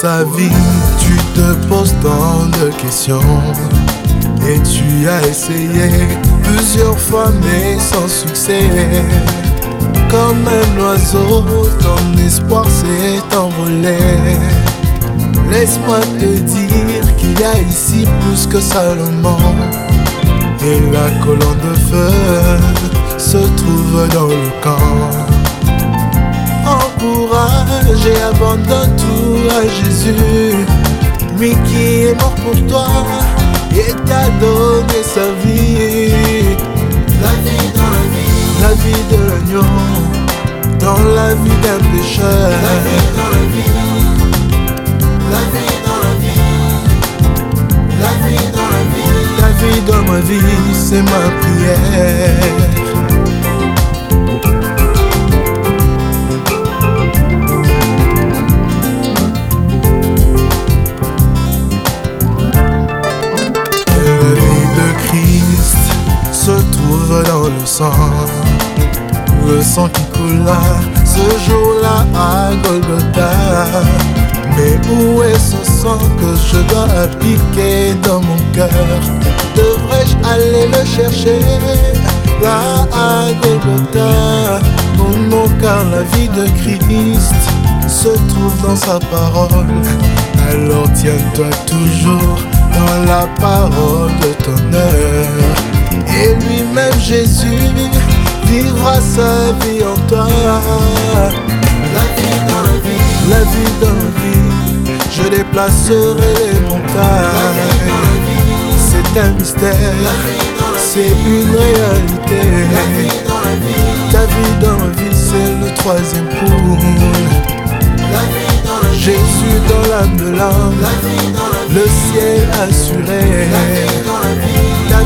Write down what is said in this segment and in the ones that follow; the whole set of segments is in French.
ta vie, tu te poses tant de questions. Et tu as essayé plusieurs fois mais sans succès. Comme un oiseau, ton espoir s'est envolé. Laisse-moi te dire qu'il y a ici plus que Salomon. Et la colonne de feu se trouve dans le camp encourage et abandonne tout à Jésus, lui qui est mort pour toi et t'a donné sa vie. La vie dans la vie, la vie de l'agneau, dans la vie d'un pécheur. La vie dans la vie, la vie dans la vie, la vie dans la vie. La vie dans ma vie, c'est ma prière. Sang. Le sang qui coula ce jour-là à Golgotha. Mais où est ce sang que je dois appliquer dans mon cœur? Devrais-je aller le chercher là à Golgotha? Oh non, car la vie de Christ se trouve dans sa parole. Alors tiens-toi toujours dans la parole de ton heure. Jésus vivra sa vie en toi. La vie dans la vie, la vie dans la vie, je déplacerai les montagnes. C'est un mystère, c'est une réalité. Ta vie dans la vie, c'est le troisième coup. Jésus dans l'âme de l'homme, le ciel assuré.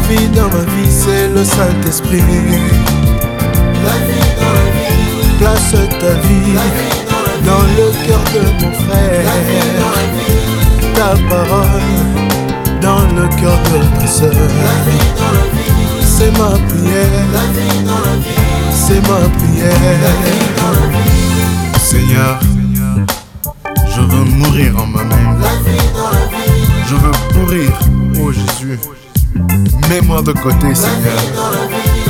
La vie dans ma vie, c'est le Saint-Esprit. La vie dans la vie, place ta vie dans le cœur de mon frère. Ta parole dans le cœur de ma soeur. C'est ma prière. C'est ma prière. Mets-moi de côté, Seigneur,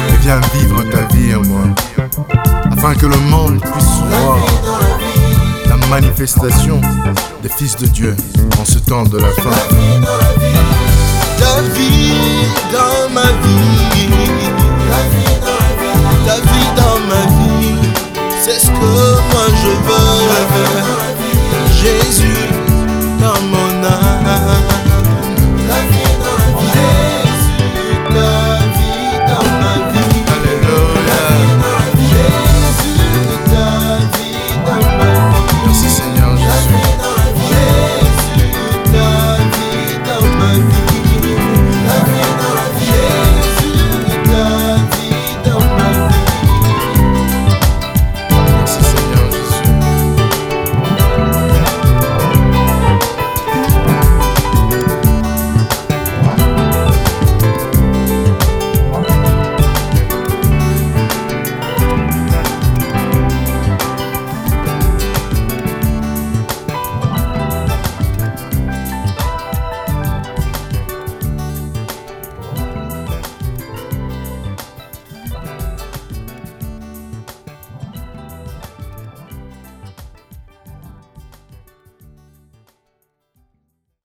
et viens vivre ta vie en moi, afin que le monde puisse voir la manifestation des fils de Dieu en ce temps de la fin. Ta vie dans ma vie,